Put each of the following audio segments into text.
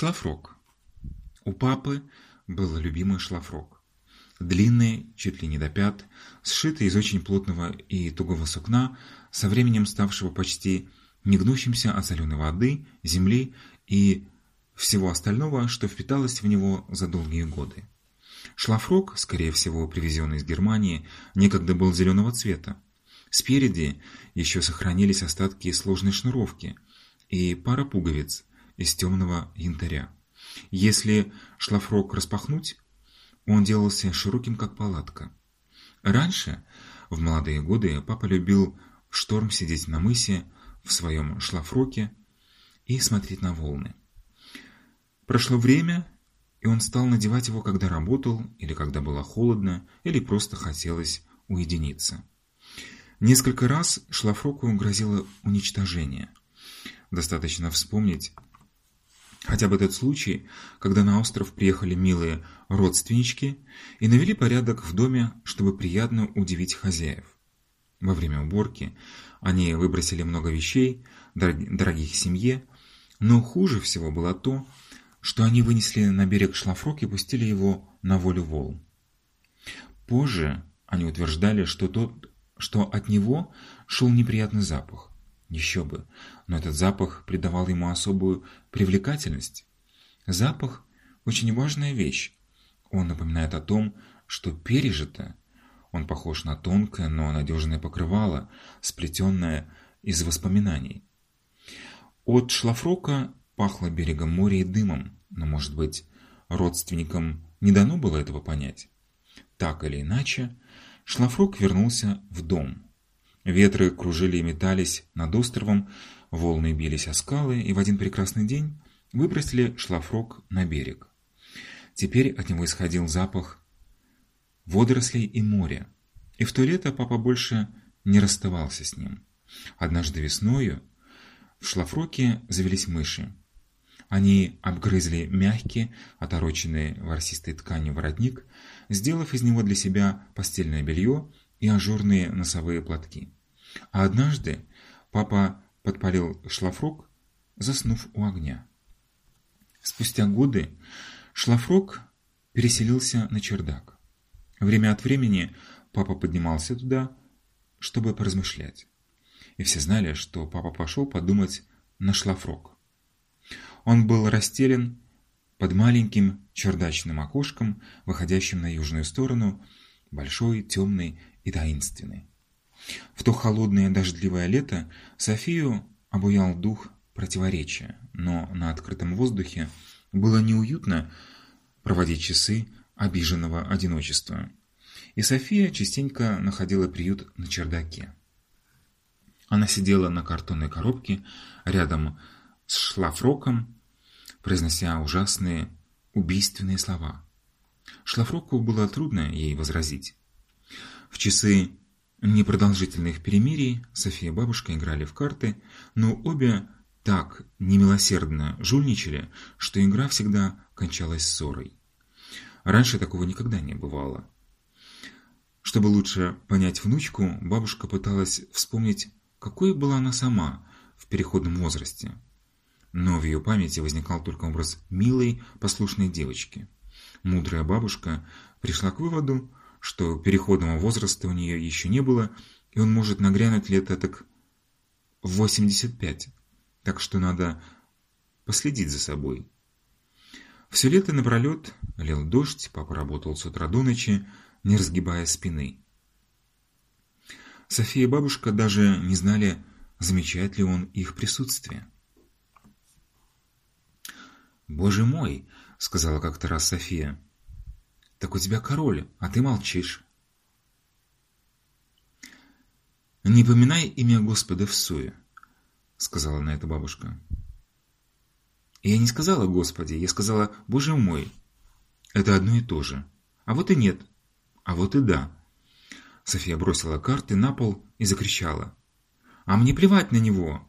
Шлафрок. У папы был любимый шлафрок. Длинный, чуть ли не до пят, сшитый из очень плотного и тугого сукна, со временем ставшего почти негнущимся от соленой воды, земли и всего остального, что впиталось в него за долгие годы. Шлафрок, скорее всего привезенный из Германии, некогда был зеленого цвета. Спереди еще сохранились остатки сложной шнуровки и пара пуговиц из темного янтаря. Если шлафрок распахнуть, он делался широким, как палатка. Раньше, в молодые годы, папа любил в шторм сидеть на мысе в своем шлафроке и смотреть на волны. Прошло время, и он стал надевать его, когда работал, или когда было холодно, или просто хотелось уединиться. Несколько раз шлафроку грозило уничтожение. Достаточно вспомнить хотя бы тот случай, когда на остров приехали милые родственнички и навели порядок в доме, чтобы приятно удивить хозяев. Во время уборки они выбросили много вещей, дорогих семье, но хуже всего было то, что они вынесли на берег шлафрок и пустили его на волю волн. Позже они утверждали, что тот что от него шел неприятный запах. Еще бы, но этот запах придавал ему особую привлекательность. Запах – очень важная вещь. Он напоминает о том, что пережито. Он похож на тонкое, но надежное покрывало, сплетенное из воспоминаний. От шлафрока пахло берегом моря и дымом, но, может быть, родственникам не дано было этого понять. Так или иначе, Шлафрок вернулся в дом. Ветры кружили и метались над островом, волны бились о скалы, и в один прекрасный день выбросили шлафрок на берег. Теперь от него исходил запах водорослей и моря, и в то лето папа больше не расставался с ним. Однажды весною в шлафроке завелись мыши. Они обгрызли мягкий, отороченный ворсистой тканью воротник, сделав из него для себя постельное белье и ажурные носовые платки. А однажды папа подпалил шлафрок, заснув у огня. Спустя годы шлафрок переселился на чердак. Время от времени папа поднимался туда, чтобы поразмышлять. И все знали, что папа пошел подумать на шлафрок. Он был расстелен под маленьким чердачным окошком, выходящим на южную сторону, большой, темный и таинственный. В то холодное дождливое лето Софию обуял дух противоречия, но на открытом воздухе было неуютно проводить часы обиженного одиночества. И София частенько находила приют на чердаке. Она сидела на картонной коробке рядом с шлафроком, произнося ужасные убийственные слова. Шлафроку было трудно ей возразить. В часы непродолжительных перемирий София и бабушка играли в карты, но обе так немилосердно жульничали, что игра всегда кончалась ссорой. Раньше такого никогда не бывало. Чтобы лучше понять внучку, бабушка пыталась вспомнить, какой была она сама в переходном возрасте. Но в ее памяти возникал только образ милой, послушной девочки. Мудрая бабушка пришла к выводу, что переходного возраста у нее еще не было, и он может нагрянуть лет так в 85. Так что надо последить за собой. Все лето напролет лил дождь, папа работал с утра до ночи, не разгибая спины. София и бабушка даже не знали, замечает ли он их присутствие. «Боже мой!» — сказала как-то раз София. «Так у тебя король, а ты молчишь». «Не поминай имя Господа в суе», — сказала на это бабушка. И я не сказала «Господи», я сказала «Боже мой». Это одно и то же. А вот и нет. А вот и да. София бросила карты на пол и закричала. «А мне плевать на него!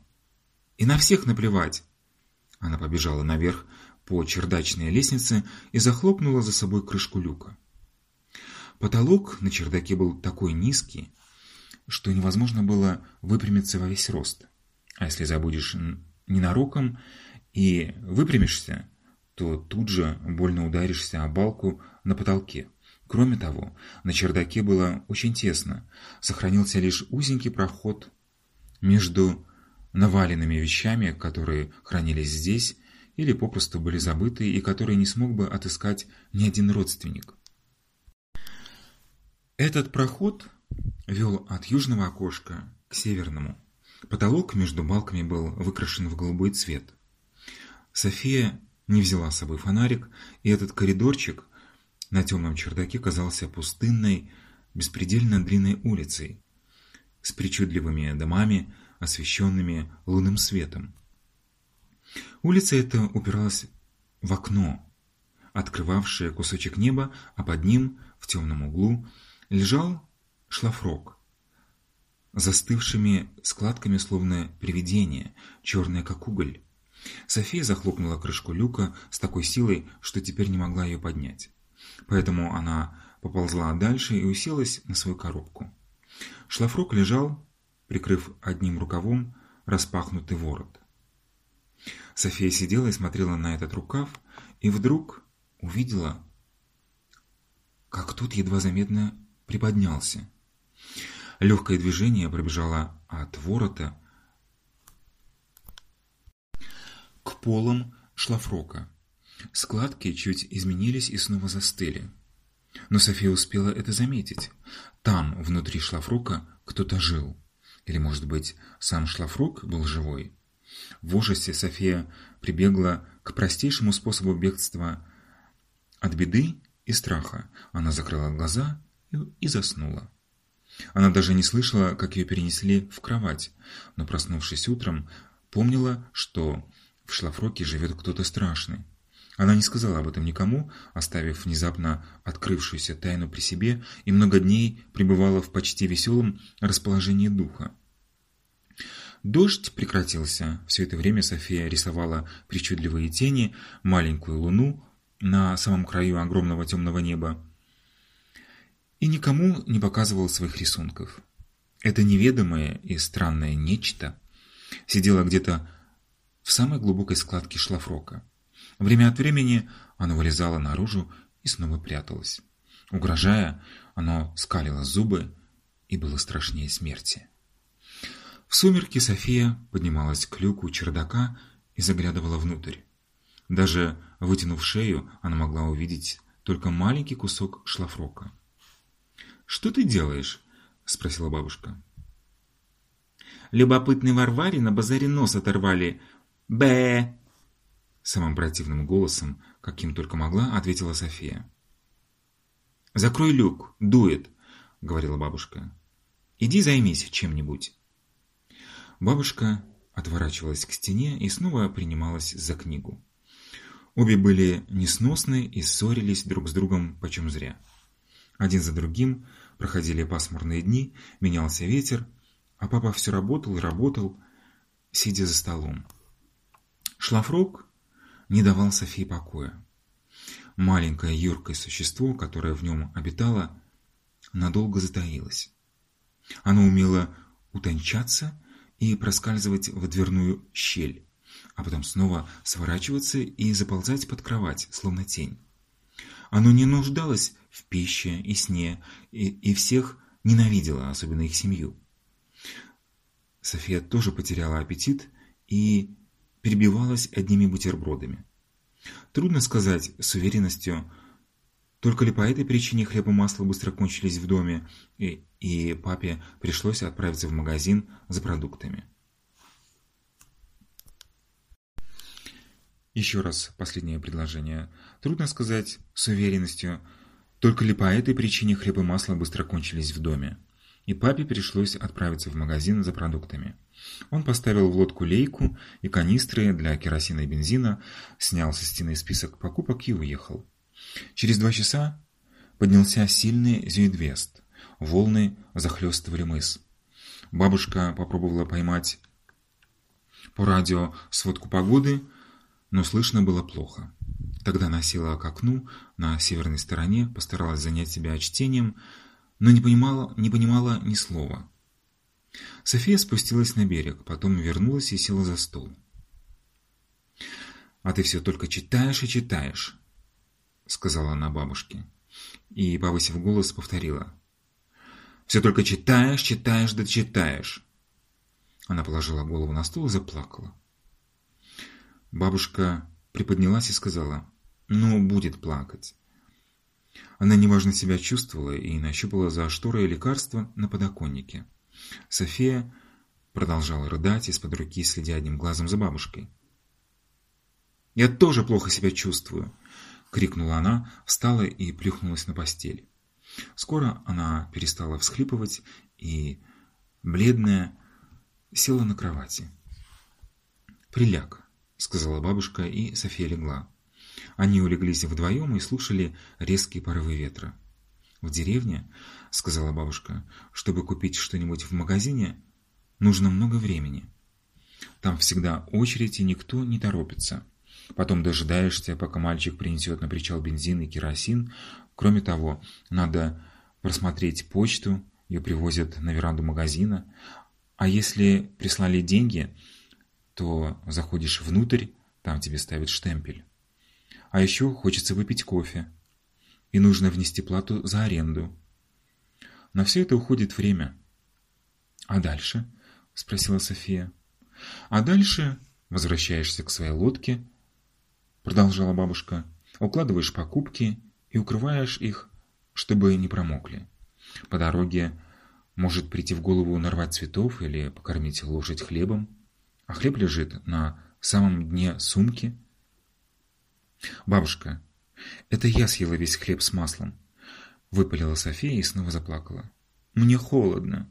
И на всех наплевать!» Она побежала наверх по чердачной лестнице и захлопнула за собой крышку люка. Потолок на чердаке был такой низкий, что невозможно было выпрямиться во весь рост. А если забудешь ненароком и выпрямишься, то тут же больно ударишься о балку на потолке. Кроме того, на чердаке было очень тесно, сохранился лишь узенький проход между наваленными вещами, которые хранились здесь или попросту были забыты и которые не смог бы отыскать ни один родственник. Этот проход вел от южного окошка к северному. Потолок между балками был выкрашен в голубой цвет. София не взяла с собой фонарик, и этот коридорчик на темном чердаке казался пустынной, беспредельно длинной улицей с причудливыми домами, освещенными лунным светом. Улица эта упиралась в окно, открывавшее кусочек неба, а под ним, в темном углу, лежал шлафрок, застывшими складками, словно привидение, черное как уголь. София захлопнула крышку люка с такой силой, что теперь не могла ее поднять. Поэтому она поползла дальше и уселась на свою коробку. Шлафрок лежал, прикрыв одним рукавом распахнутый ворот. София сидела и смотрела на этот рукав, и вдруг увидела, как тут едва заметно приподнялся. Легкое движение пробежало от ворота к полам шлафрока. Складки чуть изменились и снова застыли. Но София успела это заметить. Там, внутри шлафрока, кто-то жил. Или, может быть, сам шлафрок был живой? В ужасе София прибегла к простейшему способу бегства от беды и страха. Она закрыла глаза и заснула. Она даже не слышала, как ее перенесли в кровать, но, проснувшись утром, помнила, что в шлафроке живет кто-то страшный. Она не сказала об этом никому, оставив внезапно открывшуюся тайну при себе, и много дней пребывала в почти веселом расположении духа. Дождь прекратился. Все это время София рисовала причудливые тени, маленькую луну на самом краю огромного темного неба, и никому не показывал своих рисунков. Это неведомое и странное нечто сидело где-то в самой глубокой складке шлафрока. Время от времени оно вылезало наружу и снова пряталось. Угрожая, оно скалило зубы и было страшнее смерти. В сумерки София поднималась к люку чердака и заглядывала внутрь. Даже вытянув шею, она могла увидеть только маленький кусок шлафрока. «Что ты делаешь?» – спросила бабушка. «Любопытный Варваре на базаре нос оторвали. Б. Самым противным голосом, каким только могла, ответила София. «Закрой люк, дует», — говорила бабушка. «Иди займись чем-нибудь». Бабушка отворачивалась к стене и снова принималась за книгу. Обе были несносны и ссорились друг с другом почем зря. Один за другим проходили пасмурные дни, менялся ветер, а папа все работал и работал, сидя за столом. Шлафрок не давал Софии покоя. Маленькое юркое существо, которое в нем обитало, надолго затаилось. Оно умело утончаться и проскальзывать в дверную щель, а потом снова сворачиваться и заползать под кровать, словно тень. Оно не нуждалось в пище и сне, и, и всех ненавидело, особенно их семью. София тоже потеряла аппетит и перебивалась одними бутербродами. Трудно сказать с уверенностью, только ли по этой причине хлеб и масло быстро кончились в доме, и, и папе пришлось отправиться в магазин за продуктами. Еще раз последнее предложение. Трудно сказать с уверенностью, только ли по этой причине хлеб и масло быстро кончились в доме. И папе пришлось отправиться в магазин за продуктами. Он поставил в лодку лейку и канистры для керосина и бензина, снял со стены список покупок и уехал. Через два часа поднялся сильный зюидвест. Волны захлестывали мыс. Бабушка попробовала поймать по радио сводку погоды, но слышно было плохо. Тогда она села к окну на северной стороне, постаралась занять себя чтением, но не понимала, не понимала ни слова. София спустилась на берег, потом вернулась и села за стол. «А ты все только читаешь и читаешь», — сказала она бабушке. И, повысив голос, повторила. «Все только читаешь, читаешь да читаешь». Она положила голову на стол и заплакала. Бабушка приподнялась и сказала, «Ну, будет плакать». Она неважно себя чувствовала и нащупала за шторой лекарство на подоконнике. София продолжала рыдать из-под руки, следя одним глазом за бабушкой. «Я тоже плохо себя чувствую!» — крикнула она, встала и плюхнулась на постель. Скоро она перестала всхлипывать и, бледная, села на кровати. «Приляг», — сказала бабушка, и София легла. Они улеглись вдвоем и слушали резкие порывы ветра. «В деревне, — сказала бабушка, — чтобы купить что-нибудь в магазине, нужно много времени. Там всегда очередь, и никто не торопится. Потом дожидаешься, пока мальчик принесет на причал бензин и керосин. Кроме того, надо просмотреть почту, ее привозят на веранду магазина. А если прислали деньги, то заходишь внутрь, там тебе ставят штемпель. А еще хочется выпить кофе. И нужно внести плату за аренду. На все это уходит время. «А дальше?» – спросила София. «А дальше возвращаешься к своей лодке, – продолжала бабушка, – укладываешь покупки и укрываешь их, чтобы не промокли. По дороге может прийти в голову нарвать цветов или покормить лошадь хлебом, а хлеб лежит на самом дне сумки – «Бабушка, это я съела весь хлеб с маслом», — выпалила София и снова заплакала. «Мне холодно».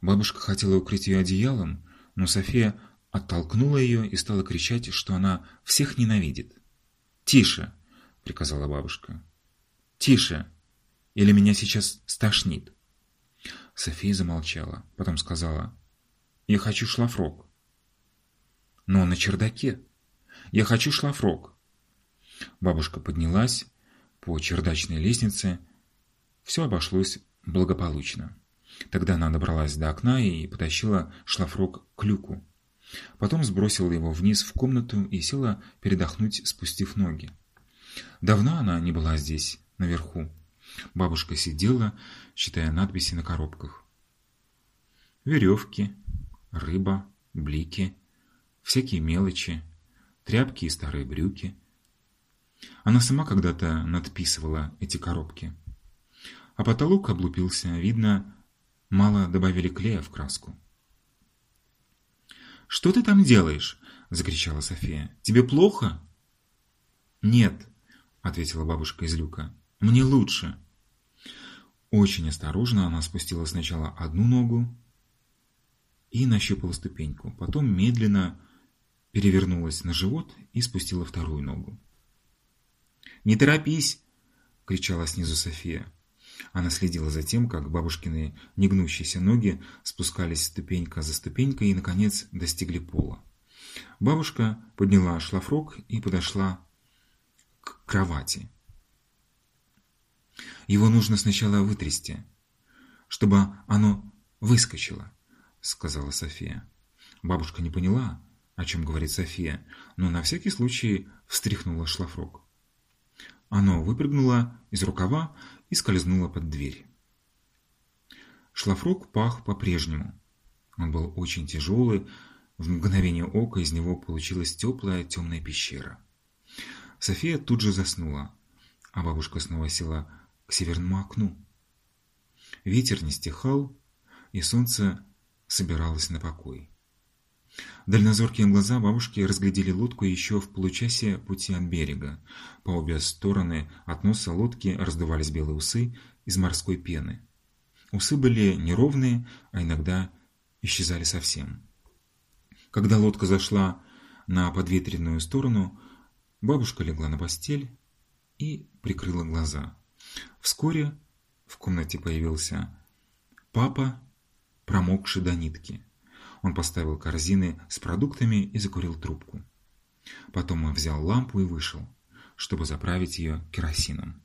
Бабушка хотела укрыть ее одеялом, но София оттолкнула ее и стала кричать, что она всех ненавидит. «Тише!» — приказала бабушка. «Тише! Или меня сейчас стошнит!» София замолчала, потом сказала. «Я хочу шлафрок». «Но на чердаке. Я хочу шлафрок». Бабушка поднялась по чердачной лестнице. Все обошлось благополучно. Тогда она добралась до окна и потащила шлафрок к люку. Потом сбросила его вниз в комнату и села передохнуть, спустив ноги. Давно она не была здесь, наверху. Бабушка сидела, читая надписи на коробках. Веревки, рыба, блики, всякие мелочи, тряпки и старые брюки – она сама когда-то надписывала эти коробки. А потолок облупился, видно, мало добавили клея в краску. «Что ты там делаешь?» – закричала София. «Тебе плохо?» «Нет», – ответила бабушка из люка. «Мне лучше». Очень осторожно она спустила сначала одну ногу и нащупала ступеньку. Потом медленно перевернулась на живот и спустила вторую ногу. «Не торопись!» — кричала снизу София. Она следила за тем, как бабушкины негнущиеся ноги спускались ступенька за ступенькой и, наконец, достигли пола. Бабушка подняла шлафрок и подошла к кровати. «Его нужно сначала вытрясти, чтобы оно выскочило», — сказала София. Бабушка не поняла, о чем говорит София, но на всякий случай встряхнула шлафрок. Оно выпрыгнуло из рукава и скользнуло под дверь. Шлафрок пах по-прежнему. Он был очень тяжелый, в мгновение ока из него получилась теплая темная пещера. София тут же заснула, а бабушка снова села к северному окну. Ветер не стихал, и солнце собиралось на покой. Дальнозоркие глаза бабушки разглядели лодку еще в получасе пути от берега. По обе стороны от носа лодки раздувались белые усы из морской пены. Усы были неровные, а иногда исчезали совсем. Когда лодка зашла на подветренную сторону, бабушка легла на постель и прикрыла глаза. Вскоре в комнате появился папа, промокший до нитки. Он поставил корзины с продуктами и закурил трубку. Потом он взял лампу и вышел, чтобы заправить ее керосином.